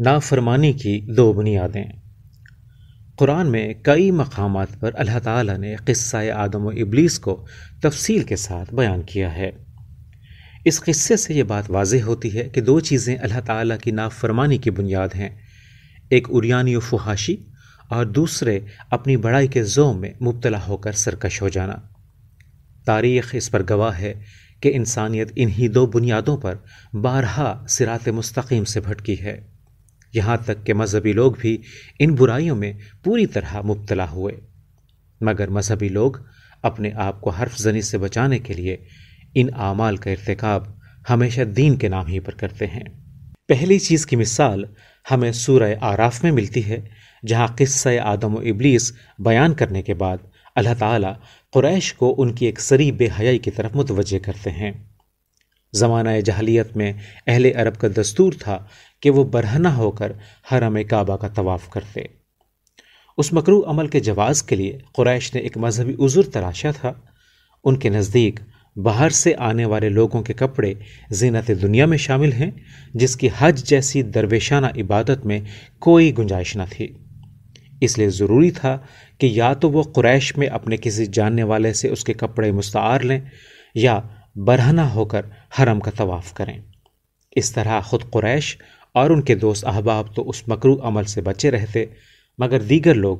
نافرمانی کی دو بنیادیں۔ قرآن میں کئی مقامات پر اللہ تعالیٰ نے قصہ آدم و ابلیس کو تفصیل کے ساتھ بیان کیا ہے۔ اس قصے سے یہ بات واضح ہوتی ہے کہ دو چیزیں اللہ تعالیٰ کی نافرمانی کی بنیاد ہیں۔ ایک اریانی و فحاشی اور دوسرے اپنی بڑائی کے زوم میں مبتلا ہو کر سرکش ہو جانا۔ تاریخ اس پر گواہ ہے کہ انسانیت انہی دو بنیادوں پر بارہا سرات مستقیم سے بھٹکی ہے۔ یہاں تک کہ مذہبی لوگ بھی ان برائیوں میں پوری طرح مبتلا ہوئے۔ مگر مذہبی لوگ اپنے آپ کو حرف زنی سے بچانے کے لیے ان اعمال کا ارتکاب ہمیشہ دین کے نام ہی پر کرتے ہیں۔ پہلی چیز کی مثال ہمیں سورہ آراف میں ملتی ہے، جہاں قصہ آدم و ابلیس بیان کرنے کے بعد اللہ تعالیٰ قریش کو ان کی ایک سری بے حیائی کی طرف متوجہ کرتے ہیں۔ زمانہ جہلیت میں اہل عرب کا دستور تھا کہ وہ برہنہ ہو کر حرم کعبہ کا طواف کرتے۔ اس مکرو عمل کے جواز کے لیے قریش نے ایک مذہبی عذر تراشا تھا۔ ان کے نزدیک باہر سے آنے والے لوگوں کے کپڑے زینت دنیا میں شامل ہیں، جس کی حج جیسی درویشانہ عبادت میں کوئی گنجائش نہ تھی۔ اس لیے ضروری تھا کہ یا تو وہ قریش میں اپنے کسی جاننے والے سے اس کے کپڑے مستعار لیں یا برہنہ ہو کر حرم کا طواف کریں۔ اس طرح خود قریش اور ان کے دوست احباب تو اس مکرو عمل سے بچے رہتے، مگر دیگر لوگ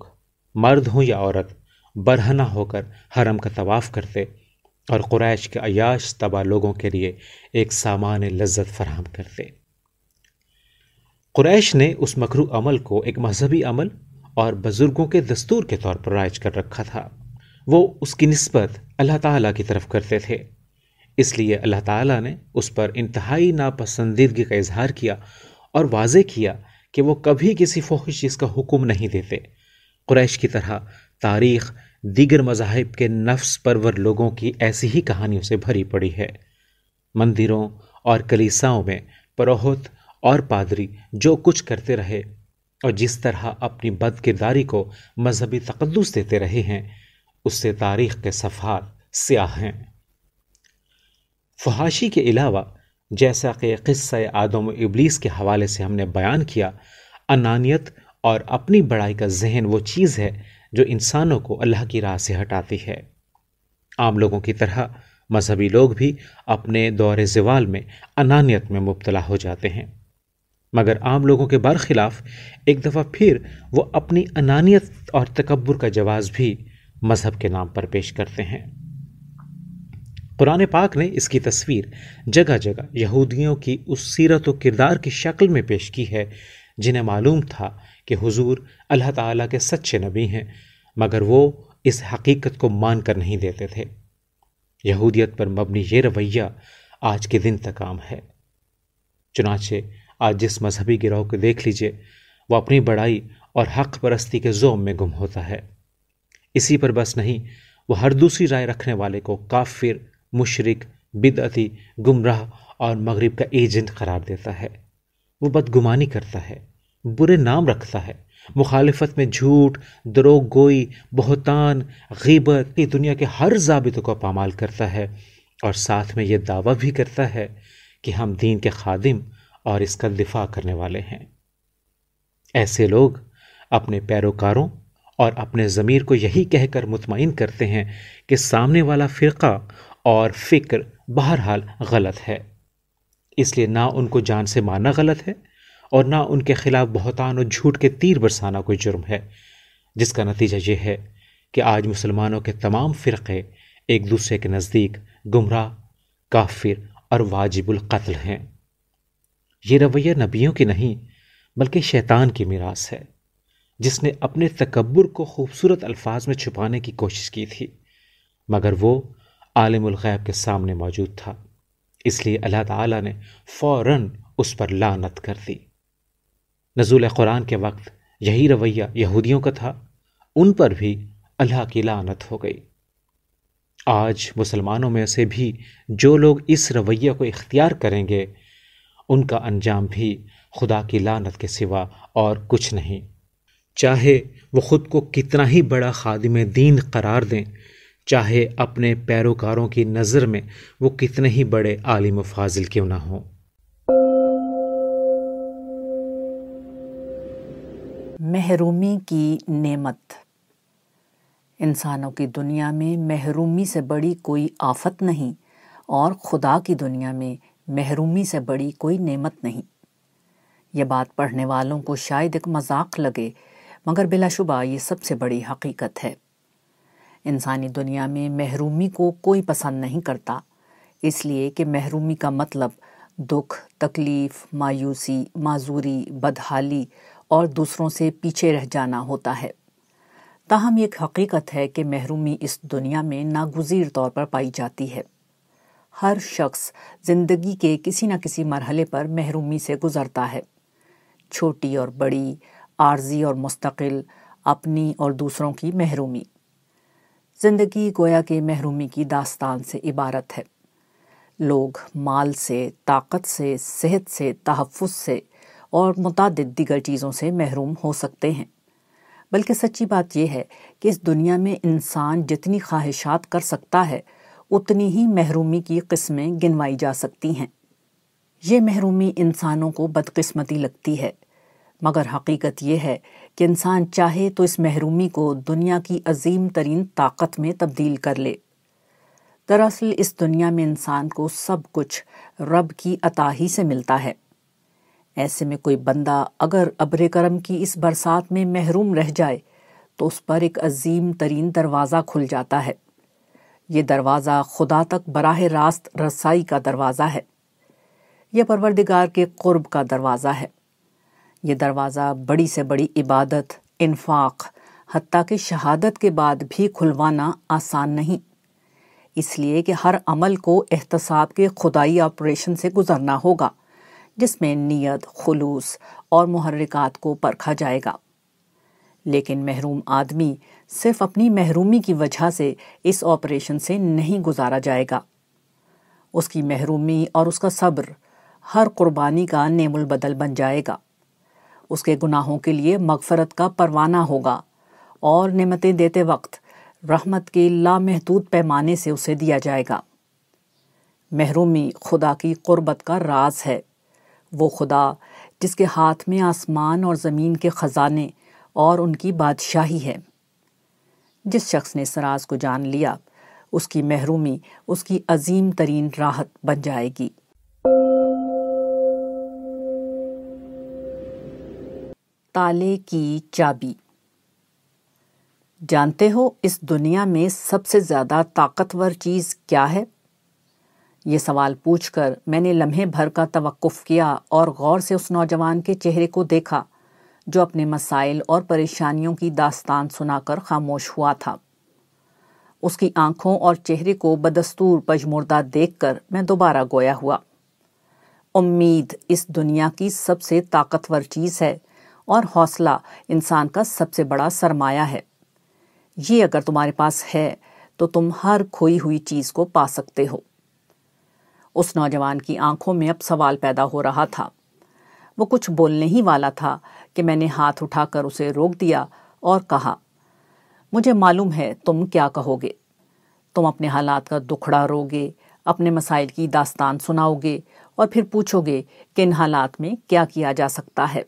مرد ہوں یا عورت، برہنہ ہو کر حرم کا طواف کرتے اور قریش کے عیاش تباہ لوگوں کے لیے ایک سامان لذت فراہم کرتے۔ قریش نے اس مکرو عمل کو ایک مذہبی عمل اور بزرگوں کے دستور کے طور پر رائج کر رکھا تھا۔ وہ اس کی نسبت اللہ تعالیٰ کی طرف کرتے تھے۔ اس لیے اللہ تعالیٰ نے اس پر انتہائی ناپسندیدگی کا اظہار کیا اور واضح کیا کہ وہ کبھی کسی فوحش چیز کا حکم نہیں دیتے۔ قریش کی طرح تاریخ دیگر مذاہب کے نفس پرور لوگوں کی ایسی ہی کہانیوں سے بھری پڑی ہے۔ مندروں اور کلیساؤں میں پروہت اور پادری جو کچھ کرتے رہے اور جس طرح اپنی بد کرداری کو مذہبی تقدس دیتے رہے ہیں، اس سے تاریخ کے صفحات سیاہ ہیں۔ فحاشی کے علاوہ، جیسا کہ قصہ آدم و ابلیس کے حوالے سے ہم نے بیان کیا، انانیت اور اپنی بڑائی کا ذہن وہ چیز ہے جو انسانوں کو اللہ کی راہ سے ہٹاتی ہے۔ عام لوگوں کی طرح، مذہبی لوگ بھی اپنے دور زوال میں انانیت میں مبتلا ہو جاتے ہیں۔ مگر عام لوگوں کے برخلاف، ایک دفعہ پھر وہ اپنی انانیت اور تکبر کا جواز بھی مذہب کے نام پر پیش کرتے ہیں۔ قرآن پاک نے اس کی تصویر جگہ جگہ یہودیوں کی اس سیرت و کردار کی شکل میں پیش کی ہے، جنہیں معلوم تھا کہ حضور اللہ تعالیٰ کے سچے نبی ہیں، مگر وہ اس حقیقت کو مان کر نہیں دیتے تھے۔ یہودیت پر مبنی یہ رویہ آج کے دن تک عام ہے۔ چنانچہ آج جس مذہبی گروہ کو دیکھ لیجیے، وہ اپنی بڑائی اور حق پرستی کے زوم میں گم ہوتا ہے۔ اسی پر بس نہیں، وہ ہر دوسری رائے رکھنے والے کو کافر مشرق بدعتی، گمراہ اور مغرب کا ایجنٹ قرار دیتا ہے۔ وہ بدگمانی کرتا ہے، برے نام رکھتا ہے۔ مخالفت میں جھوٹ دروگ گوئی، بہتان، غیبت کی دنیا کے ہر ضابطوں کو پامال کرتا ہے۔ اور ساتھ میں یہ دعویٰ بھی کرتا ہے کہ ہم دین کے خادم اور اس کا دفاع کرنے والے ہیں۔ ایسے لوگ اپنے پیروکاروں اور اپنے ضمیر کو یہی کہہ کر مطمئن کرتے ہیں کہ سامنے والا فرقہ اور فکر بہرحال غلط ہے۔ اس لیے نہ ان کو جان سے ماننا غلط ہے اور نہ ان کے خلاف بہتان اور جھوٹ کے تیر برسانا کوئی جرم ہے۔ جس کا نتیجہ یہ ہے کہ آج مسلمانوں کے تمام فرقے ایک دوسرے کے نزدیک گمراہ، کافر اور واجب القتل ہیں۔ یہ رویہ نبیوں کی نہیں، بلکہ شیطان کی میراث ہے۔ جس نے اپنے تکبر کو خوبصورت الفاظ میں چھپانے کی کوشش کی تھی، مگر وہ عالم الغیب کے سامنے موجود تھا۔ اس لیے اللہ تعالیٰ نے فوراً اس پر لانت کر دی۔ نزول قرآن کے وقت یہی رویہ یہودیوں کا تھا۔ ان پر بھی اللہ کی لانت ہو گئی۔ آج مسلمانوں میں سے بھی جو لوگ اس رویہ کو اختیار کریں گے، ان کا انجام بھی خدا کی لانت کے سوا اور کچھ نہیں۔ چاہے وہ خود کو کتنا ہی بڑا خادم دین قرار دیں چاہے اپنے پیروکاروں کی نظر میں وہ کتنے ہی بڑے عالم و فاضل کیوں نہ ہوں۔ محرومی کی نعمت۔ انسانوں کی دنیا میں محرومی سے بڑی کوئی آفت نہیں اور خدا کی دنیا میں محرومی سے بڑی کوئی نعمت نہیں۔ یہ بات پڑھنے والوں کو شاید ایک مذاق لگے، مگر بلا شبہ یہ سب سے بڑی حقیقت ہے۔ انسانی دنیا میں محرومی کو کوئی پسند نہیں کرتا۔ اس لیے کہ محرومی کا مطلب دکھ، تکلیف، مایوسی، معذوری، بدحالی اور دوسروں سے پیچھے رہ جانا ہوتا ہے۔ تاہم ایک حقیقت ہے کہ محرومی اس دنیا میں ناگزیر طور پر پائی جاتی ہے۔ ہر شخص زندگی کے کسی نہ کسی مرحلے پر محرومی سے گزرتا ہے۔ چھوٹی اور بڑی، عارضی اور مستقل، اپنی اور دوسروں کی محرومی۔ زندگی گویا کے محرومی کی داستان سے عبارت ہے۔ لوگ مال سے، طاقت سے، صحت سے، تحفظ سے اور متعدد دیگر چیزوں سے محروم ہو سکتے ہیں۔ بلکہ سچی بات یہ ہے کہ اس دنیا میں انسان جتنی خواہشات کر سکتا ہے، اتنی ہی محرومی کی قسمیں گنوائی جا سکتی ہیں۔ یہ محرومی انسانوں کو بدقسمتی لگتی ہے۔ مگر حقیقت یہ ہے کہ انسان چاہے تو اس محرومی کو دنیا کی عظیم ترین طاقت میں تبدیل کر لے۔ دراصل اس دنیا میں انسان کو سب کچھ رب کی عطا ہی سے ملتا ہے۔ ایسے میں کوئی بندہ اگر ابر کرم کی اس برسات میں محروم رہ جائے تو اس پر ایک عظیم ترین دروازہ کھل جاتا ہے۔ یہ دروازہ خدا تک براہ راست رسائی کا دروازہ ہے۔ یہ پروردگار کے قرب کا دروازہ ہے۔ یہ دروازہ بڑی سے بڑی عبادت، انفاق، حتیٰ کہ شہادت کے بعد بھی کھلوانا آسان نہیں۔ اس لیے کہ ہر عمل کو احتساب کے خدائی آپریشن سے گزرنا ہوگا، جس میں نیت، خلوص اور محرکات کو پرکھا جائے گا۔ لیکن محروم آدمی صرف اپنی محرومی کی وجہ سے اس آپریشن سے نہیں گزارا جائے گا۔ اس کی محرومی اور اس کا صبر ہر قربانی کا نیم البدل بن جائے گا۔ اس کے گناہوں کے لیے مغفرت کا پروانہ ہوگا۔ اور نعمتیں دیتے وقت رحمت کے لامحدود پیمانے سے اسے دیا جائے گا۔ محرومی خدا کی قربت کا راز ہے۔ وہ خدا جس کے ہاتھ میں آسمان اور زمین کے خزانے اور ان کی بادشاہی ہے۔ جس شخص نے اس راز کو جان لیا، اس کی محرومی، اس کی عظیم ترین راحت بن جائے گی۔ تالے کی چابی۔ جانتے ہو اس دنیا میں سب سے زیادہ طاقتور چیز کیا ہے؟ یہ سوال پوچھ کر میں نے لمحے بھر کا توقف کیا اور غور سے اس نوجوان کے چہرے کو دیکھا جو اپنے مسائل اور پریشانیوں کی داستان سنا کر خاموش ہوا تھا۔ اس کی آنکھوں اور چہرے کو بدستور پجمردہ دیکھ کر میں دوبارہ گویا ہوا۔ امید اس دنیا کی سب سے طاقتور چیز ہے اور حوصلہ انسان کا سب سے بڑا سرمایہ ہے۔ یہ اگر تمہارے پاس ہے تو تم ہر کھوئی ہوئی چیز کو پا سکتے ہو۔ اس نوجوان کی آنکھوں میں اب سوال پیدا ہو رہا تھا۔ وہ کچھ بولنے ہی والا تھا کہ میں نے ہاتھ اٹھا کر اسے روک دیا اور کہا، مجھے معلوم ہے تم کیا کہو گے۔ تم اپنے حالات کا دکھڑا رو گے، اپنے مسائل کی داستان سناؤ گے اور پھر پوچھو گے کہ ان حالات میں کیا کیا جا سکتا ہے۔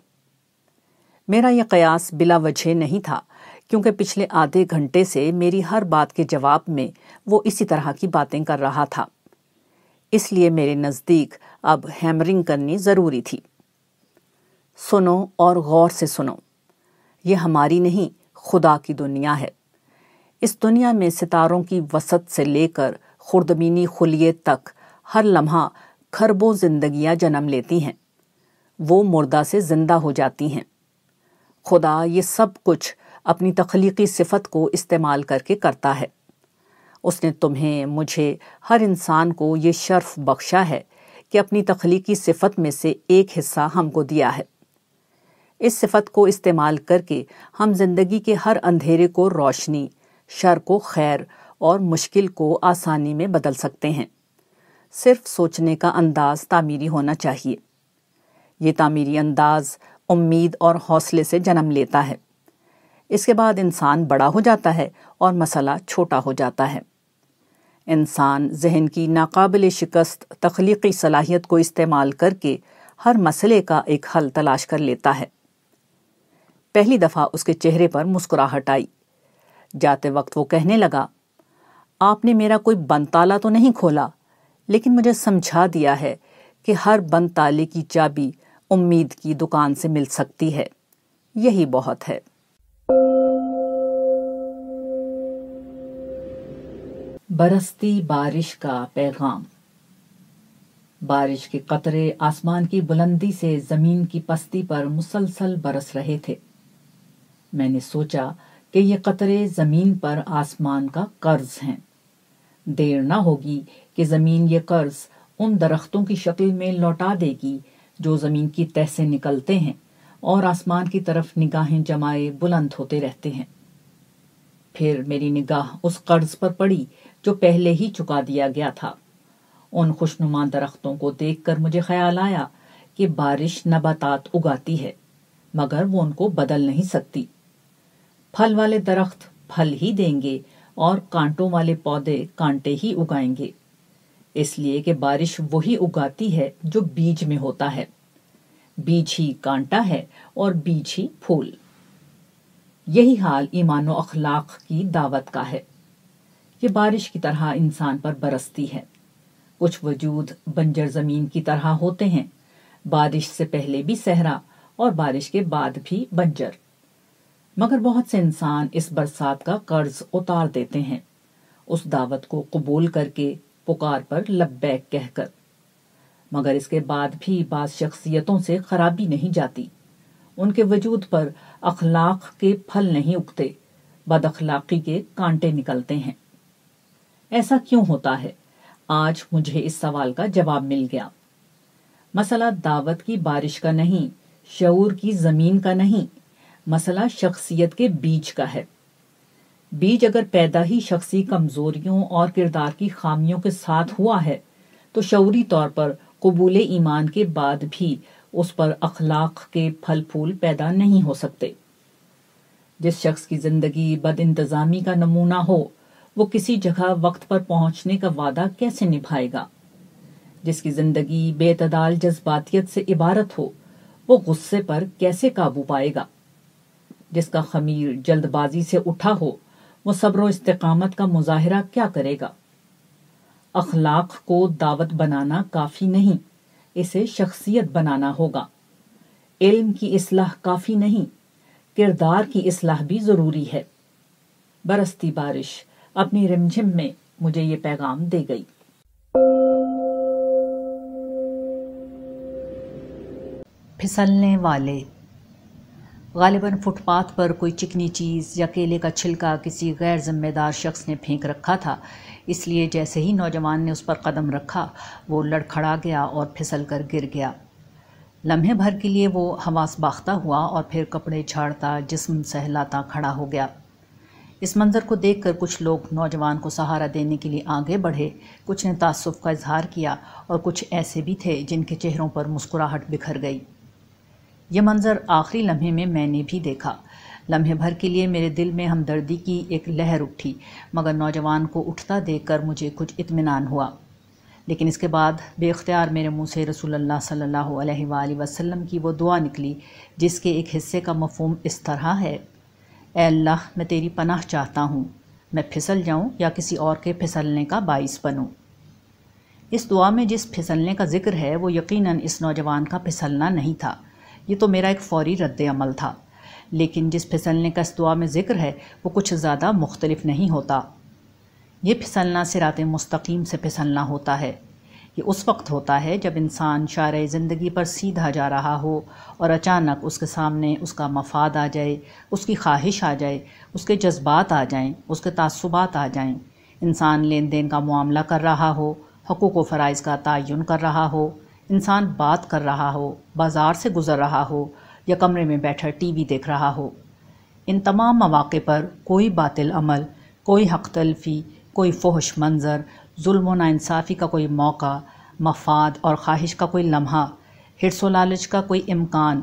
میرا یہ قیاس بلا وجہ نہیں تھا، کیونکہ پچھلے آدھے گھنٹے سے میری ہر بات کے جواب میں وہ اسی طرح کی باتیں کر رہا تھا۔ اس لیے میرے نزدیک اب ہیمرنگ کرنی ضروری تھی۔ سنو اور غور سے سنو، یہ ہماری نہیں، خدا کی دنیا ہے۔ اس دنیا میں ستاروں کی وسط سے لے کر خوردمینی خلیت تک ہر لمحہ کھربوں زندگیاں جنم لیتی ہیں۔ وہ مردہ سے زندہ ہو جاتی ہیں۔ خدا یہ سب کچھ اپنی تخلیقی صفت کو استعمال کر کے کرتا ہے۔ اس نے تمہیں، مجھے، ہر انسان کو یہ شرف بخشا ہے کہ اپنی تخلیقی صفت میں سے ایک حصہ ہم کو دیا ہے۔ اس صفت کو استعمال کر کے ہم زندگی کے ہر اندھیرے کو روشنی، شر کو خیر اور مشکل کو آسانی میں بدل سکتے ہیں۔ صرف سوچنے کا انداز تعمیری ہونا چاہیے۔ یہ تعمیری انداز امید اور حوصلے سے جنم لیتا ہے۔ اس کے بعد انسان بڑا ہو جاتا ہے اور مسئلہ چھوٹا ہو جاتا ہے۔ انسان ذہن کی ناقابل شکست، تخلیقی صلاحیت کو استعمال کر کے ہر مسئلے کا ایک حل تلاش کر لیتا ہے۔ پہلی دفعہ اس کے چہرے پر مسکراہٹ آئی۔ جاتے وقت وہ کہنے لگا، آپ نے میرا کوئی بند تالا تو نہیں کھولا، لیکن مجھے سمجھا دیا ہے کہ ہر بند تالے کی چابی امید کی دکان سے مل سکتی ہے۔ یہی بہت ہے۔ برستی بارش کا پیغام۔ بارش کے قطرے آسمان کی بلندی سے زمین کی پستی پر مسلسل برس رہے تھے۔ میں نے سوچا کہ یہ قطرے زمین پر آسمان کا قرض ہیں۔ دیر نہ ہوگی کہ زمین یہ قرض ان درختوں کی شکل میں لوٹا دے گی جو زمین کی تہ سے نکلتے ہیں اور آسمان کی طرف نگاہیں جمائے بلند ہوتے رہتے ہیں۔ پھر میری نگاہ اس قرض پر پڑی جو پہلے ہی چکا دیا گیا تھا۔ ان خوشنما درختوں کو دیکھ کر مجھے خیال آیا کہ بارش نباتات اگاتی ہے، مگر وہ ان کو بدل نہیں سکتی۔ پھل والے درخت پھل ہی دیں گے اور کانٹوں والے پودے کانٹے ہی اگائیں گے۔ اس لیے کہ بارش وہی اگاتی ہے جو بیج میں ہوتا ہے۔ بیج ہی کانٹا ہے اور بیج ہی پھول۔ یہی حال ایمان و اخلاق کی دعوت کا ہے۔ یہ بارش کی طرح انسان پر برستی ہے۔ کچھ وجود بنجر زمین کی طرح ہوتے ہیں۔ بارش سے پہلے بھی صحرا اور بارش کے بعد بھی بنجر۔ مگر بہت سے انسان اس برسات کا قرض اتار دیتے ہیں۔ اس دعوت کو قبول کر کے پکار پر لبیک کہہ کر۔ مگر اس کے بعد بھی بعض شخصیتوں سے خرابی نہیں جاتی۔ ان کے وجود پر اخلاق کے پھل نہیں اگتے، بد اخلاقی کے کانٹے نکلتے ہیں۔ ایسا کیوں ہوتا ہے؟ آج مجھے اس سوال کا جواب مل گیا۔ مسئلہ دعوت کی بارش کا نہیں، شعور کی زمین کا نہیں، مسئلہ شخصیت کے بیج کا ہے۔ بیج اگر پیدا ہی شخصی کمزوریوں اور کردار کی خامیوں کے ساتھ ہوا ہے، تو شعوری طور پر قبول ایمان کے بعد بھی اس پر اخلاق کے پھل پھول پیدا نہیں ہو سکتے۔ جس شخص کی زندگی بد انتظامی کا نمونہ ہو، وہ کسی جگہ وقت پر پہنچنے کا وعدہ کیسے نبھائے گا؟ جس کی زندگی بے اعتدال جذباتیت سے عبارت ہو، وہ غصے پر کیسے قابو پائے گا؟ جس کا خمیر جلد بازی سے اٹھا ہو وہ صبر و استقامت کا مظاہرہ کیا کرے گا؟ اخلاق کو دعوت بنانا کافی نہیں، اسے شخصیت بنانا ہوگا۔ علم کی اصلاح کافی نہیں، کردار کی اصلاح بھی ضروری ہے۔ برستی بارش، اپنی رمجھم میں مجھے یہ پیغام دے گئی۔ پھسلنے والے غالباً فٹ پاتھ پر کوئی چکنی چیز یا کیلے کا چھلکا کسی غیر ذمہ دار شخص نے پھینک رکھا تھا۔ اس لیے جیسے ہی نوجوان نے اس پر قدم رکھا، وہ لڑکھڑا گیا اور پھسل کر گر گیا۔ لمحے بھر کے لیے وہ حواس باختہ ہوا اور پھر کپڑے چھاڑتا جسم سہلاتا کھڑا ہو گیا۔ اس منظر کو دیکھ کر کچھ لوگ نوجوان کو سہارا دینے کے لیے آگے بڑھے۔ کچھ نے تعصف کا اظہار کیا اور کچھ ایسے بھی تھے جن کے چہروں پر مسکراہٹ بکھر گئی۔ یہ منظر آخری لمحے میں میں نے بھی دیکھا۔ لمحے بھر کے لیے میرے دل میں ہمدردی کی ایک لہر اٹھی، مگر نوجوان کو اٹھتا دیکھ کر مجھے کچھ اطمینان ہوا۔ لیکن اس کے بعد بے اختیار میرے منہ سے رسول اللہ صلی اللہ علیہ وآلہ وسلم کی وہ دعا نکلی، جس کے ایک حصے کا مفہوم اس طرح ہے۔ اے اللہ، میں تیری پناہ چاہتا ہوں۔ میں پھسل جاؤں یا کسی اور کے پھسلنے کا باعث بنوں؟ اس دعا میں جس پھسلنے کا ذکر ہے، وہ یقیناً اس نوجوان کا پھسلنا نہیں تھا۔ یہ تو میرا ایک فوری رد عمل تھا، لیکن جس پھسلنے کا اس دعا میں ذکر ہے، وہ کچھ زیادہ مختلف نہیں ہوتا۔ یہ پھسلنا سرات مستقیم سے پھسلنا ہوتا ہے۔ یہ اس وقت ہوتا ہے جب انسان شارع زندگی پر سیدھا جا رہا ہو اور اچانک اس کے سامنے اس کا مفاد آ جائے، اس کی خواہش آ جائے، اس کے جذبات آ جائیں، اس کے تعصبات آ جائیں۔ انسان لین دین کا معاملہ کر رہا ہو، حقوق و فرائض کا تعین کر رہا ہو انسان بات کر رہا ہو، بازار سے گزر رہا ہو یا کمرے میں بیٹھا ٹی وی دیکھ رہا ہو۔ ان تمام مواقع پر کوئی باطل عمل، کوئی حق تلفی، کوئی فحش منظر، ظلم و ناانصافی کا کوئی موقع، مفاد اور خواہش کا کوئی لمحہ، ہرس و لالچ کا کوئی امکان،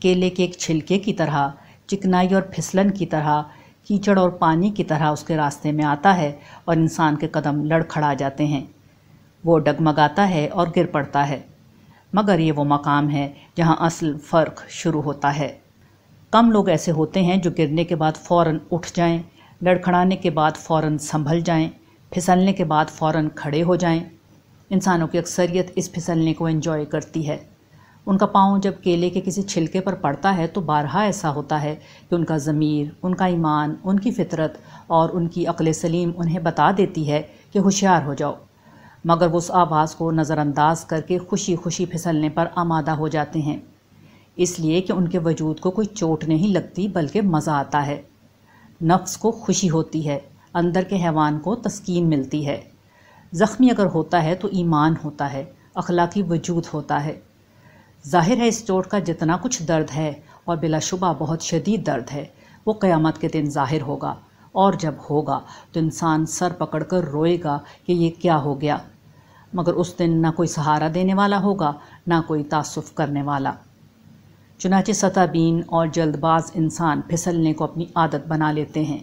کیلے کے ایک چھلکے کی طرح، چکنائی اور پھسلن کی طرح، کیچڑ اور پانی کی طرح اس کے راستے میں آتا ہے اور انسان کے قدم لڑ کھڑا جاتے ہیں۔ وہ ڈگمگاتا ہے اور گر پڑتا ہے۔ مگر یہ وہ مقام ہے جہاں اصل فرق شروع ہوتا ہے۔ کم لوگ ایسے ہوتے ہیں جو گرنے کے بعد فوراً اٹھ جائیں، لڑکھڑانے کے بعد فوراً سنبھل جائیں، پھسلنے کے بعد فوراً کھڑے ہو جائیں۔ انسانوں کی اکثریت اس پھسلنے کو انجوائے کرتی ہے۔ ان کا پاؤں جب کیلے کے کسی چھلکے پر پڑتا ہے تو بارہا ایسا ہوتا ہے کہ ان کا ضمیر، ان کا ایمان، ان کی فطرت اور ان کی عقل سلیم انہیں بتا دیتی ہے کہ ہوشیار ہو جاؤ۔ مگر وہ اس آواز کو نظر انداز کر کے خوشی خوشی پھسلنے پر آمادہ ہو جاتے ہیں۔ اس لیے کہ ان کے وجود کو کوئی چوٹ نہیں لگتی، بلکہ مزہ آتا ہے۔ نفس کو خوشی ہوتی ہے، اندر کے حیوان کو تسکین ملتی ہے۔ زخمی اگر ہوتا ہے تو ایمان ہوتا ہے، اخلاقی وجود ہوتا ہے۔ ظاہر ہے، اس چوٹ کا جتنا کچھ درد ہے اور بلا شبہ بہت شدید درد ہے، وہ قیامت کے دن ظاہر ہوگا۔ اور جب ہوگا تو انسان سر پکڑ کر روئے گا کہ یہ کیا ہو گیا۔ مگر اس دن نہ کوئی سہارا دینے والا ہوگا، نہ کوئی تعصف کرنے والا۔ چنانچہ سطح بین اور جلد باز انسان پھسلنے کو اپنی عادت بنا لیتے ہیں۔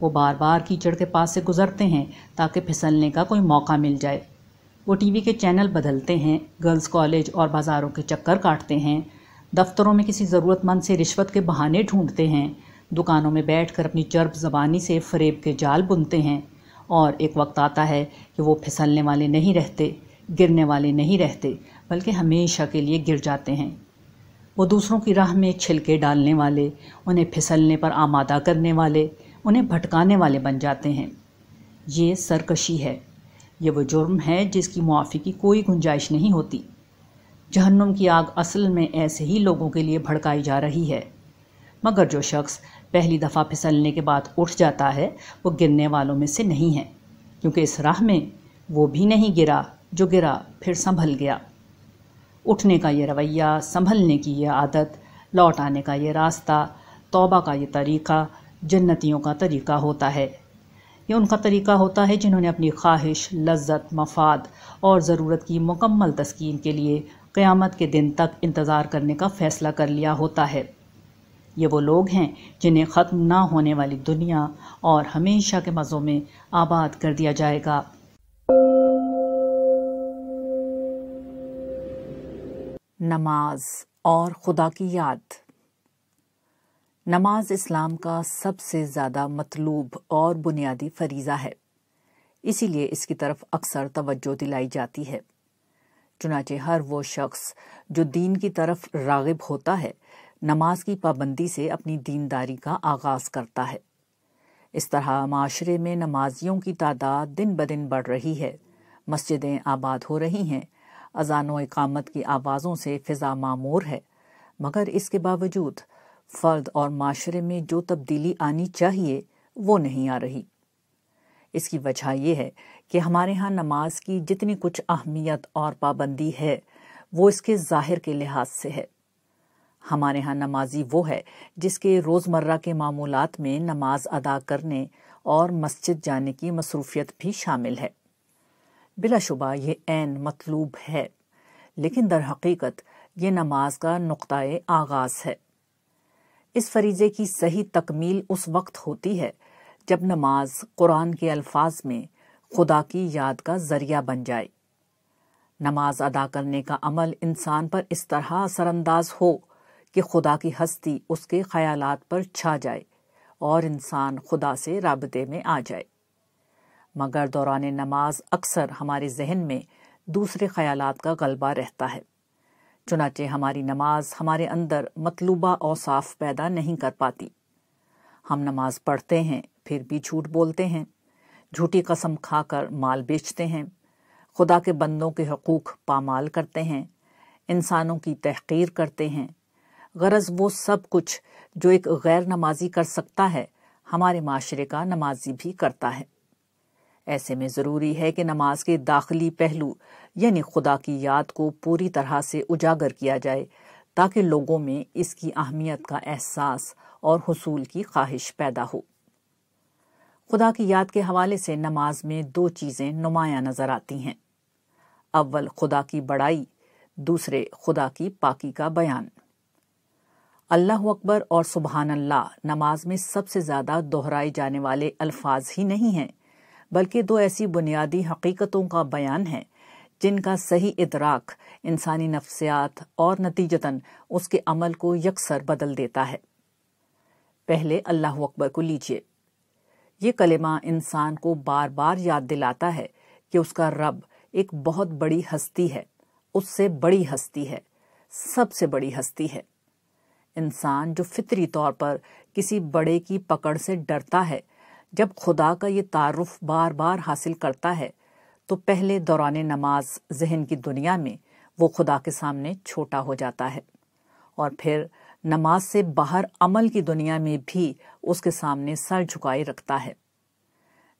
وہ بار بار کیچڑ کے پاس سے گزرتے ہیں تاکہ پھسلنے کا کوئی موقع مل جائے۔ وہ ٹی وی کے چینل بدلتے ہیں، گرلز کالج اور بازاروں کے چکر کاٹتے ہیں۔ دفتروں میں کسی ضرورت مند سے رشوت کے بہانے ڈھونڈتے ہیں۔ دکانوں میں بیٹھ کر اپنی چرب زبانی سے فریب کے جال بنتے ہیں۔ اور ایک وقت آتا ہے کہ وہ پھسلنے والے نہیں رہتے، گرنے والے نہیں رہتے، بلکہ ہمیشہ کے لیے گر جاتے ہیں۔ وہ دوسروں کی راہ میں چھلکے ڈالنے والے، انہیں پھسلنے پر آمادہ کرنے والے، انہیں بھٹکانے والے بن جاتے ہیں۔ یہ سرکشی ہے۔ یہ وہ جرم ہے جس کی معافی کی کوئی گنجائش نہیں ہوتی۔ جہنم کی آگ اصل میں ایسے ہی لوگوں کے لیے بھڑکائی جا رہی ہے۔ مگر جو شخص پہلی دفعہ پھسلنے کے بعد اٹھ جاتا ہے، وہ گرنے والوں میں سے نہیں ہے، کیونکہ اس راہ میں وہ بھی نہیں گرا جو گرا پھر سنبھل گیا۔ اٹھنے کا یہ رویہ، سنبھلنے کی یہ عادت، لوٹ آنے کا یہ راستہ، توبہ کا یہ طریقہ جنتیوں کا طریقہ ہوتا ہے۔ یہ ان کا طریقہ ہوتا ہے جنہوں نے اپنی خواہش، لذت، مفاد اور ضرورت کی مکمل تسکین کے لیے قیامت کے دن تک انتظار کرنے کا فیصلہ کر لیا ہوتا ہے۔ یہ وہ لوگ ہیں جنہیں ختم نہ ہونے والی دنیا اور ہمیشہ کے مزوں میں آباد کر دیا جائے گا۔ نماز اور خدا کی یاد۔ نماز اسلام کا سب سے زیادہ مطلوب اور بنیادی فریضہ ہے۔ اسی لیے اس کی طرف اکثر توجہ دلائی جاتی ہے۔ چنانچہ ہر وہ شخص جو دین کی طرف راغب ہوتا ہے نماز کی پابندی سے اپنی دینداری کا آغاز کرتا ہے۔ اس طرح معاشرے میں نمازیوں کی تعداد دن بدن بڑھ رہی ہے۔ مسجدیں آباد ہو رہی ہیں۔ اذان و اقامت کی آوازوں سے فضا معمور ہے۔ مگر اس کے باوجود فرد اور معاشرے میں جو تبدیلی آنی چاہیے وہ نہیں آ رہی۔ اس کی وجہ یہ ہے کہ ہمارے ہاں نماز کی جتنی کچھ اہمیت اور پابندی ہے وہ اس کے ظاہر کے لحاظ سے ہے۔ ہمارے ہاں نمازی وہ ہے جس کے روزمرہ کے معمولات میں نماز ادا کرنے اور مسجد جانے کی مصروفیت بھی شامل ہے۔ بلا شبہ یہ عین مطلوب ہے، لیکن در حقیقت یہ نماز کا نقطۂ آغاز ہے۔ اس فریضے کی صحیح تکمیل اس وقت ہوتی ہے جب نماز قرآن کے الفاظ میں خدا کی یاد کا ذریعہ بن جائے۔ نماز ادا کرنے کا عمل انسان پر اس طرح اثر انداز ہو کہ خدا کی ہستی اس کے خیالات پر چھا جائے اور انسان خدا سے رابطے میں آ جائے۔ مگر دوران نماز اکثر ہمارے ذہن میں دوسرے خیالات کا غلبہ رہتا ہے، چنانچہ ہماری نماز ہمارے اندر مطلوبہ اوصاف پیدا نہیں کر پاتی۔ ہم نماز پڑھتے ہیں، پھر بھی جھوٹ بولتے ہیں، جھوٹی قسم کھا کر مال بیچتے ہیں، خدا کے بندوں کے حقوق پامال کرتے ہیں، انسانوں کی تحقیر کرتے ہیں غرض وہ سب کچھ جو ایک غیر نمازی کر سکتا ہے، ہمارے معاشرے کا نمازی بھی کرتا ہے۔ ایسے میں ضروری ہے کہ نماز کے داخلی پہلو یعنی خدا کی یاد کو پوری طرح سے اجاگر کیا جائے، تاکہ لوگوں میں اس کی اہمیت کا احساس اور حصول کی خواہش پیدا ہو۔ خدا کی یاد کے حوالے سے نماز میں دو چیزیں نمایاں نظر آتی ہیں۔ اول خدا کی بڑائی، دوسرے خدا کی پاکی کا بیان۔ اللہ اکبر اور سبحان اللہ، نماز میں سب سے زیادہ دہرائے جانے والے الفاظ ہی نہیں ہیں، بلکہ دو ایسی بنیادی حقیقتوں کا بیان ہے جن کا صحیح ادراک انسانی نفسیات اور نتیجتاً اس کے عمل کو یکسر بدل دیتا ہے۔ پہلے اللہ اکبر کو لیجیے۔ یہ کلمہ انسان کو بار بار یاد دلاتا ہے کہ اس کا رب ایک بہت بڑی ہستی ہے، اس سے بڑی ہستی ہے، سب سے بڑی ہستی ہے۔ انسان جو فطری طور پر کسی بڑے کی پکڑ سے ڈرتا ہے، جب خدا کا یہ تعارف بار بار حاصل کرتا ہے، تو پہلے دوران نماز ذہن کی دنیا میں وہ خدا کے سامنے چھوٹا ہو جاتا ہے۔ اور پھر نماز سے باہر عمل کی دنیا میں بھی اس کے سامنے سر جھکائے رکھتا ہے۔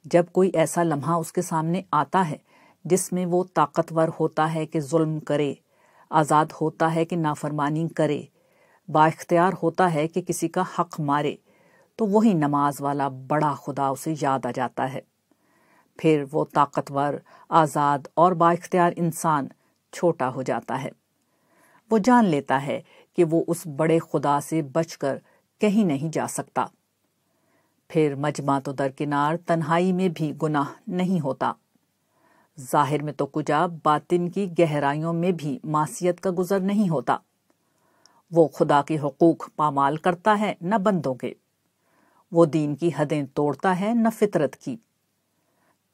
جب کوئی ایسا لمحہ اس کے سامنے آتا ہے جس میں وہ طاقتور ہوتا ہے کہ ظلم کرے، آزاد ہوتا ہے کہ نافرمانی کرے با اختیار ہوتا ہے کہ کسی کا حق مارے تو وہی نماز والا بڑا خدا اسے یاد آ جاتا ہے۔ پھر وہ طاقتور، آزاد اور با اختیار انسان چھوٹا ہو جاتا ہے۔ وہ جان لیتا ہے کہ وہ اس بڑے خدا سے بچ کر کہیں نہیں جا سکتا۔ پھر مجمع تو درکنار تنہائی میں بھی گناہ نہیں ہوتا۔ ظاہر میں تو کجا باطن کی گہرائیوں میں بھی معصیت کا گزر نہیں ہوتا۔ وہ خدا کے حقوق پامال کرتا ہے نہ بندوں کے۔ وہ دین کی حدیں توڑتا ہے نہ فطرت کی۔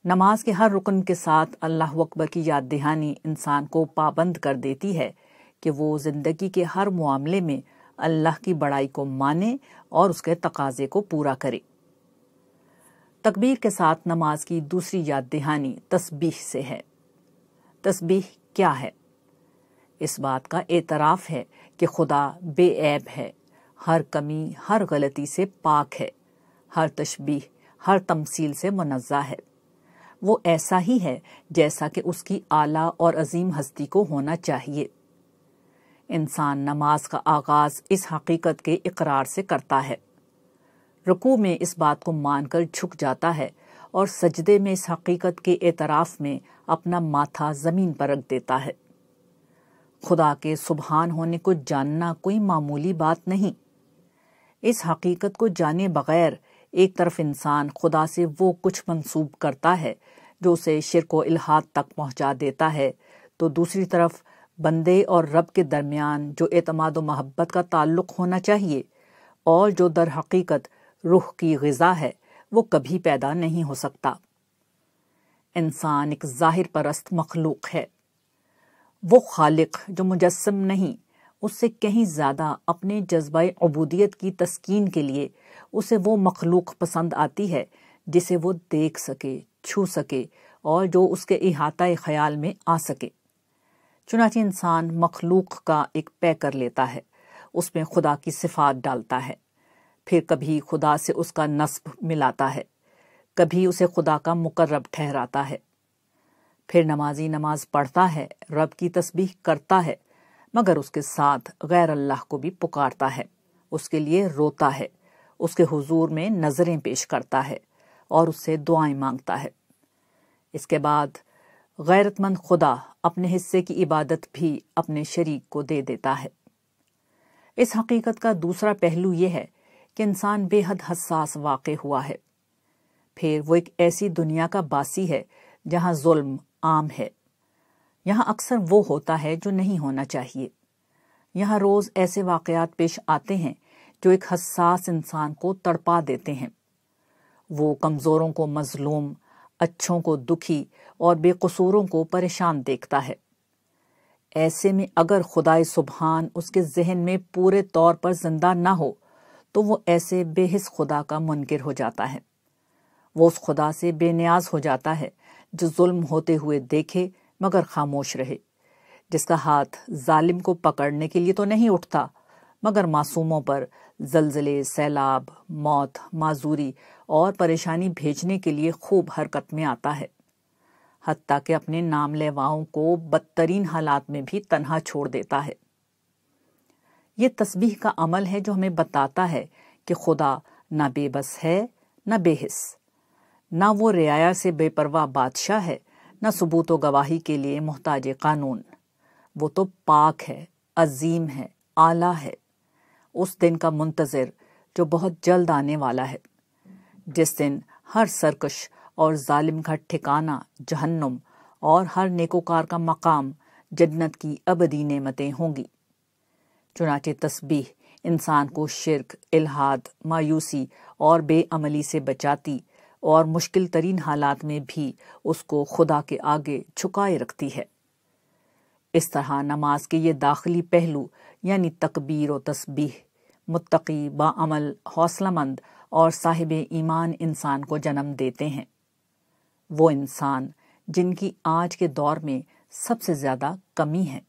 نماز کے ہر رکن کے ساتھ اللہ اکبر کی یاد دہانی انسان کو پابند کر دیتی ہے کہ وہ زندگی کے ہر معاملے میں اللہ کی بڑائی کو مانے اور اس کے تقاضے کو پورا کرے۔ تکبیر کے ساتھ نماز کی دوسری یاد دہانی تسبیح سے ہے۔ تسبیح کیا ہے؟ اس بات کا اعتراف ہے کہ خدا بے عیب ہے۔ ہر کمی، ہر غلطی سے پاک ہے۔ ہر تشبیح ہر تمثیل سے منزہ ہے۔ وہ ایسا ہی ہے جیسا کہ اس کی اعلیٰ اور عظیم ہستی کو ہونا چاہیے۔ انسان نماز کا آغاز اس حقیقت کے اقرار سے کرتا ہے۔ رکوع میں اس بات کو مان کر جھک جاتا ہے اور سجدے میں اس حقیقت کے اعتراف میں اپنا ماتھا زمین پر رکھ دیتا ہے۔ خدا کے سبحان ہونے کو جاننا کوئی معمولی بات نہیں۔ اس حقیقت کو جانے بغیر ایک طرف انسان خدا سے وہ کچھ منسوب کرتا ہے جو اسے شرک و الحاد تک پہنچا دیتا ہے، تو دوسری طرف بندے اور رب کے درمیان جو اعتماد و محبت کا تعلق ہونا چاہیے اور جو در حقیقت روح کی غذا ہے، وہ کبھی پیدا نہیں ہو سکتا۔ انسان ایک ظاہر پرست مخلوق ہے۔ وہ خالق جو مجسم نہیں، اس سے کہیں زیادہ اپنے جذبہ عبودیت کی تسکین کے لیے اسے وہ مخلوق پسند آتی ہے جسے وہ دیکھ سکے، چھو سکے اور جو اس کے احاطہ خیال میں آ سکے۔ چنانچہ انسان مخلوق کا ایک پے کر لیتا ہے، اس میں خدا کی صفات ڈالتا ہے۔ پھر کبھی خدا سے اس کا نصب ملاتا ہے، کبھی اسے خدا کا مقرب ٹھہراتا ہے۔ پھر نمازی نماز پڑھتا ہے، رب کی تسبیح کرتا ہے، مگر اس کے ساتھ غیر اللہ کو بھی پکارتا ہے، اس کے لیے روتا ہے، اس کے حضور میں نظریں پیش کرتا ہے اور اس سے دعائیں مانگتا ہے۔ اس کے بعد غیرت مند خدا اپنے حصے کی عبادت بھی اپنے شریک کو دے دیتا ہے۔ اس حقیقت کا دوسرا پہلو یہ ہے کہ انسان بے حد حساس واقع ہوا ہے۔ پھر وہ ایک ایسی دنیا کا باسی ہے جہاں ظلم عام ہے۔ یہاں اکثر وہ ہوتا ہے جو نہیں ہونا چاہیے۔ یہاں روز ایسے واقعات پیش آتے ہیں جو ایک حساس انسان کو تڑپا دیتے ہیں۔ وہ کمزوروں کو مظلوم، اچھوں کو دکھی اور بے قصوروں کو پریشان دیکھتا ہے۔ ایسے میں اگر خدائے سبحان اس کے ذہن میں پورے طور پر زندہ نہ ہو، تو وہ ایسے بے حس خدا کا منکر ہو جاتا ہے۔ وہ اس خدا سے بے نیاز ہو جاتا ہے۔ جو ظلم ہوتے ہوئے دیکھے مگر خاموش رہے۔ جس کا ہاتھ ظالم کو پکڑنے کے لیے تو نہیں اٹھتا، مگر معصوموں پر زلزلے، سیلاب، موت، معذوری اور پریشانی بھیجنے کے لیے خوب حرکت میں آتا ہے۔ حتیٰ کہ اپنے نام لیواؤں کو بدترین حالات میں بھی تنہا چھوڑ دیتا ہے۔ یہ تسبیح کا عمل ہے جو ہمیں بتاتا ہے کہ خدا نہ بے بس ہے، نہ بے حس۔ نہ وہ رعایا سے بے پرواہ بادشاہ ہے، نہ ثبوت و گواہی کے لیے محتاج قانون۔ وہ تو پاک ہے، عظیم ہے، اعلیٰ ہے۔ اس دن کا منتظر جو بہت جلد آنے والا ہے۔ جس دن ہر سرکش اور ظالم کا ٹھکانہ جہنم اور ہر نیکوکار کا مقام جنت کی ابدی نعمتیں ہوں گی۔ چنانچہ تسبیح انسان کو شرک، الہاد، مایوسی اور بے عملی سے بچاتی اور مشکل ترین حالات میں بھی اس کو خدا کے آگے چھکائے رکھتی ہے۔ اس طرح نماز کے یہ داخلی پہلو یعنی تکبیر و تسبیح، متقی با عمل حوصلہ مند اور صاحب ایمان انسان کو جنم دیتے ہیں۔ وہ انسان جن کی آج کے دور میں سب سے زیادہ کمی ہے۔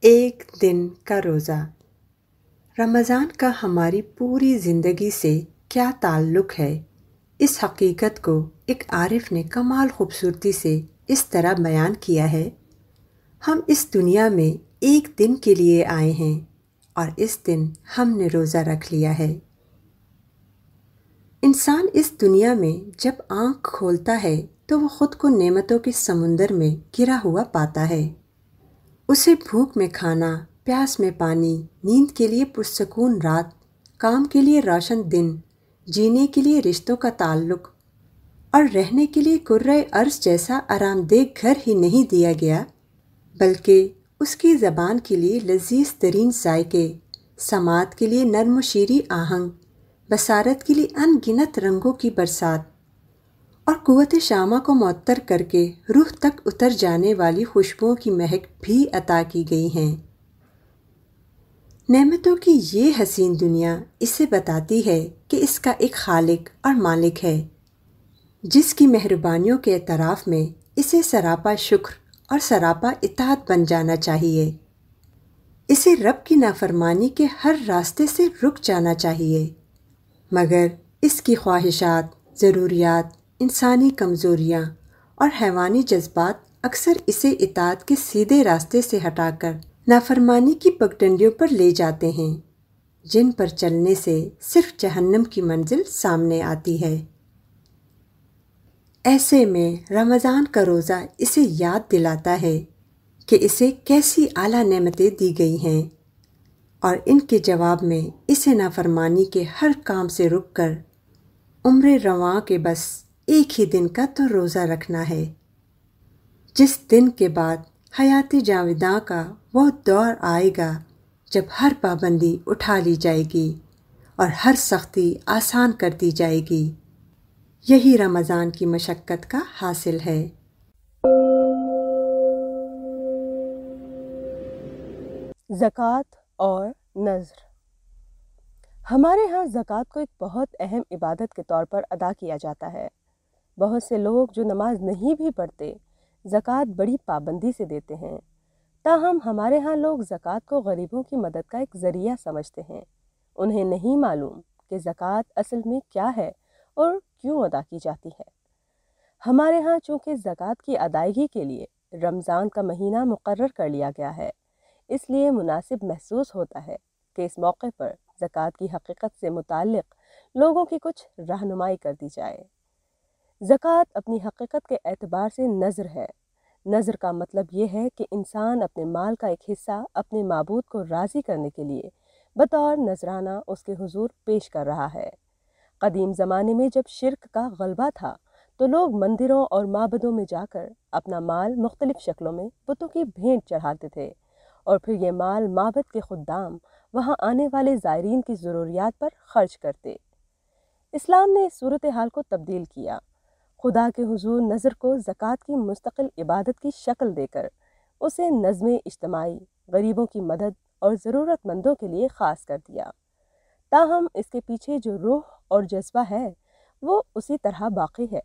ایک دن کا روزہ۔ رمضان کا ہماری پوری زندگی سے کیا تعلق ہے؟ اس حقیقت کو ایک عارف نے کمال خوبصورتی سے اس طرح بیان کیا ہے۔ ہم اس دنیا میں ایک دن کے لیے آئے ہیں اور اس دن ہم نے روزہ رکھ لیا ہے۔ انسان اس دنیا میں جب آنکھ کھولتا ہے تو وہ خود کو نعمتوں کے سمندر میں گرا ہوا پاتا ہے۔ اسے بھوک میں کھانا پیاس میں پانی، نیند کے لیے پرسکون رات، کام کے لیے روشن دن، جینے کے لیے رشتوں کا تعلق، اور رہنے کے لیے کرۂ عرض جیسا آرام دہ گھر ہی نہیں دیا گیا، بلکہ اس کی زبان کے لیے لذیذ ترین ذائقے، سماعت کے لیے نرم و شیریں آہنگ، بصارت کے لیے ان گنت رنگوں کی برسات، اور قوت شامہ کو معطر کر کے روح تک اتر جانے والی خوشبوؤں کی مہک بھی عطا کی گئی ہیں۔ نعمتوں کی یہ حسین دنیا اسے بتاتی ہے کہ اس کا ایک خالق اور مالک ہے۔ جس کی مہربانیوں کے اعتراف میں اسے سراپا شکر اور سراپا اطاعت بن جانا چاہیے۔ اسے رب کی نافرمانی کے ہر راستے سے رک جانا چاہیے۔ مگر اس کی خواہشات، ضروریات، انسانی کمزوریاں اور حیوانی جذبات اکثر اسے اطاعت کے سیدھے راستے سے ہٹا کر نافرمانی کی پگڈنڈیوں پر لے جاتے ہیں، جن پر چلنے سے صرف جہنم کی منزل سامنے آتی ہے۔ ایسے میں رمضان کا روزہ اسے یاد دلاتا ہے کہ اسے کیسی اعلیٰ نعمتیں دی گئی ہیں اور ان کے جواب میں اسے نافرمانی کے ہر کام سے رک کر عمر رواں کے بس ایک ہی دن کا تو روزہ رکھنا ہے۔ جس دن کے بعد حیاتی جاویداں کا وہ دور آئے گا جب ہر پابندی اٹھا لی جائے گی اور ہر سختی آسان کر دی جائے گی۔ یہی رمضان کی مشقت کا حاصل ہے۔ زکوٰۃ اور نظر ہمارے ہاں زکوٰۃ کو ایک بہت اہم عبادت کے طور پر ادا کیا جاتا ہے۔ بہت سے لوگ جو نماز نہیں بھی پڑھتے زکوٰۃ بڑی پابندی سے دیتے ہیں۔ تاہم، ہمارے ہاں لوگ زکوٰۃ کو غریبوں کی مدد کا ایک ذریعہ سمجھتے ہیں۔ انہیں نہیں معلوم کہ زکوٰۃ اصل میں کیا ہے اور کیوں ادا کی جاتی ہے۔ ہمارے ہاں چونکہ زکوٰۃ کی ادائیگی کے لیے رمضان کا مہینہ مقرر کر لیا گیا ہے، اس لیے مناسب محسوس ہوتا ہے کہ اس موقع پر زکوٰۃ کی حقیقت سے متعلق لوگوں کی کچھ رہنمائی کر دی جائے۔ زکوٰۃ اپنی حقیقت کے اعتبار سے نظر ہے۔ نظر کا مطلب یہ ہے کہ انسان اپنے مال کا ایک حصہ اپنے معبود کو راضی کرنے کے لیے بطور نذرانہ اس کے حضور پیش کر رہا ہے۔ قدیم زمانے میں جب شرک کا غلبہ تھا تو لوگ مندروں اور معبدوں میں جا کر اپنا مال مختلف شکلوں میں بتوں کی بھینٹ چڑھاتے تھے اور پھر یہ مال معبد کے خدام وہاں آنے والے زائرین کی ضروریات پر خرچ کرتے۔ اسلام نے اس صورتحال کو تبدیل کیا۔ خدا کے حضور نظر کو زکوٰۃ کی مستقل عبادت کی شکل دے کر، اسے نظم اجتماعی، غریبوں کی مدد اور ضرورت مندوں کے لیے خاص کر دیا۔ تاہم، اس کے پیچھے جو روح اور جذبہ ہے، وہ اسی طرح باقی ہے۔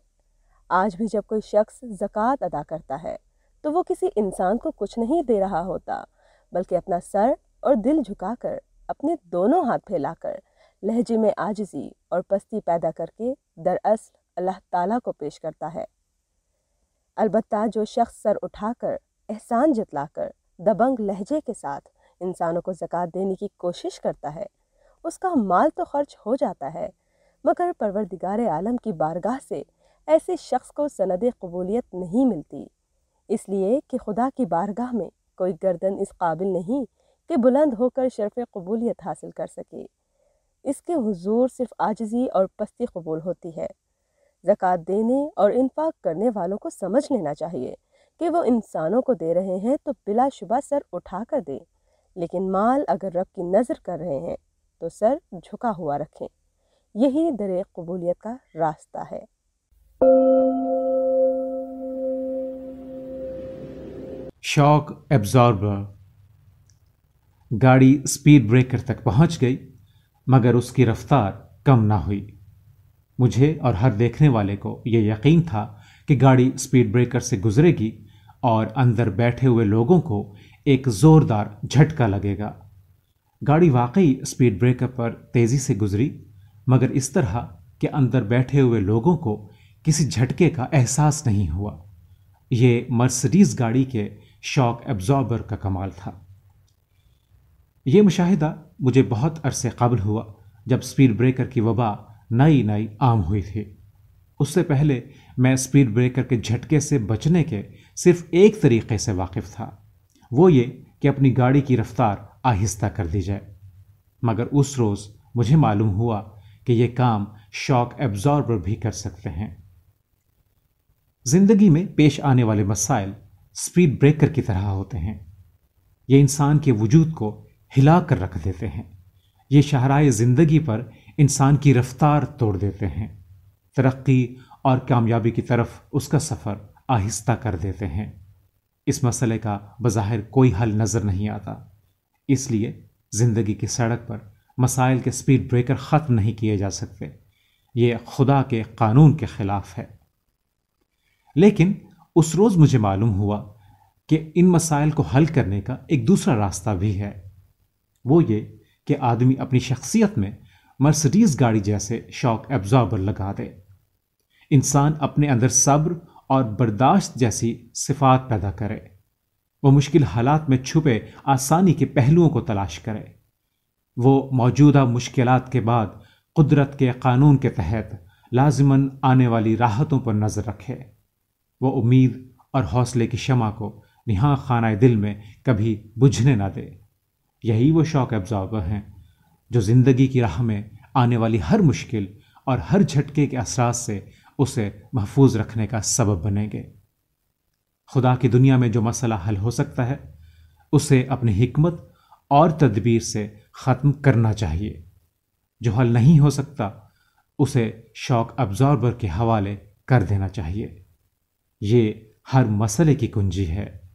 آج بھی جب کوئی شخص زکوٰۃ ادا کرتا ہے، تو وہ کسی انسان کو کچھ نہیں دے رہا ہوتا، بلکہ اپنا سر اور دل جھکا کر، اپنے دونوں ہاتھ پھیلا کر، لہجے میں آجزی اور پستی پیدا کر کے دراصل اللہ تعالیٰ کو پیش کرتا ہے۔ البتہ جو شخص سر اٹھا کر، احسان جتلا کر، دبنگ لہجے کے ساتھ انسانوں کو زکوٰۃ دینے کی کوشش کرتا ہے، اس کا مال تو خرچ ہو جاتا ہے، مگر پروردگار عالم کی بارگاہ سے ایسے شخص کو سند قبولیت نہیں ملتی۔ اس لیے کہ خدا کی بارگاہ میں کوئی گردن اس قابل نہیں کہ بلند ہو کر شرف قبولیت حاصل کر سکے۔ اس کے حضور صرف آجزی اور پستی قبول ہوتی ہے۔ زکوٰۃ دینے اور انفاق کرنے والوں کو سمجھ لینا چاہیے کہ وہ انسانوں کو دے رہے ہیں تو بلا شبہ سر اٹھا کر دیں لیکن مال اگر رب کی نظر کر رہے ہیں تو سر جھکا ہوا رکھیں۔ یہی در قبولیت کا راستہ ہے۔ شاک ایبزاربر گاڑی سپیڈ بریکر تک پہنچ گئی، مگر اس کی رفتار کم نہ ہوئی۔ مجھے اور ہر دیکھنے والے کو یہ یقین تھا کہ گاڑی سپیڈ بریکر سے گزرے گی اور اندر بیٹھے ہوئے لوگوں کو ایک زوردار جھٹکا لگے گا۔ گاڑی واقعی سپیڈ بریکر پر تیزی سے گزری، مگر اس طرح کہ اندر بیٹھے ہوئے لوگوں کو کسی جھٹکے کا احساس نہیں ہوا۔ یہ مرسڈیز گاڑی کے شاک ایبزاربر کا کمال تھا۔ یہ مشاہدہ مجھے بہت عرصے قبل ہوا جب سپیڈ بریکر کی وبا نئی نئی عام ہوئی تھی۔ اس سے پہلے میں سپیڈ بریکر کے جھٹکے سے بچنے کے صرف ایک طریقے سے واقف تھا۔ وہ یہ کہ اپنی گاڑی کی رفتار آہستہ کر دی جائے۔ مگر اس روز مجھے معلوم ہوا کہ یہ کام شاک ایبزاربر بھی کر سکتے ہیں۔ زندگی میں پیش آنے والے مسائل سپیڈ بریکر کی طرح ہوتے ہیں۔ یہ انسان کے وجود کو ہلا کر رکھ دیتے ہیں۔ یہ شاہراہ زندگی پر انسان کی رفتار توڑ دیتے ہیں۔ ترقی اور کامیابی کی طرف اس کا سفر آہستہ کر دیتے ہیں۔ اس مسئلے کا بظاہر کوئی حل نظر نہیں آتا۔ اس لیے زندگی کی سڑک پر مسائل کے سپیڈ بریکر ختم نہیں کیے جا سکتے۔ یہ خدا کے قانون کے خلاف ہے۔ لیکن اس روز مجھے معلوم ہوا کہ ان مسائل کو حل کرنے کا ایک دوسرا راستہ بھی ہے۔ وہ یہ کہ آدمی اپنی شخصیت میں مرسڈیز گاڑی جیسے شوق ایبزاربر لگا دے۔ انسان اپنے اندر صبر اور برداشت جیسی صفات پیدا کرے۔ وہ مشکل حالات میں چھپے آسانی کے پہلوؤں کو تلاش کرے۔ وہ موجودہ مشکلات کے بعد قدرت کے قانون کے تحت لازماً آنے والی راحتوں پر نظر رکھے۔ وہ امید اور حوصلے کی شمع کو نہا خانہ دل میں کبھی بجھنے نہ دے۔ یہی وہ شوق ابزاربر ہیں۔ جو زندگی کی راہ میں آنے والی ہر مشکل اور ہر جھٹکے کے اثرات سے اسے محفوظ رکھنے کا سبب بنیں گے۔ خدا کی دنیا میں جو مسئلہ حل ہو سکتا ہے، اسے اپنی حکمت اور تدبیر سے ختم کرنا چاہیے۔ جو حل نہیں ہو سکتا، اسے شوق ابزاربر کے حوالے کر دینا چاہیے۔ یہ ہر مسئلے کی کنجی ہے۔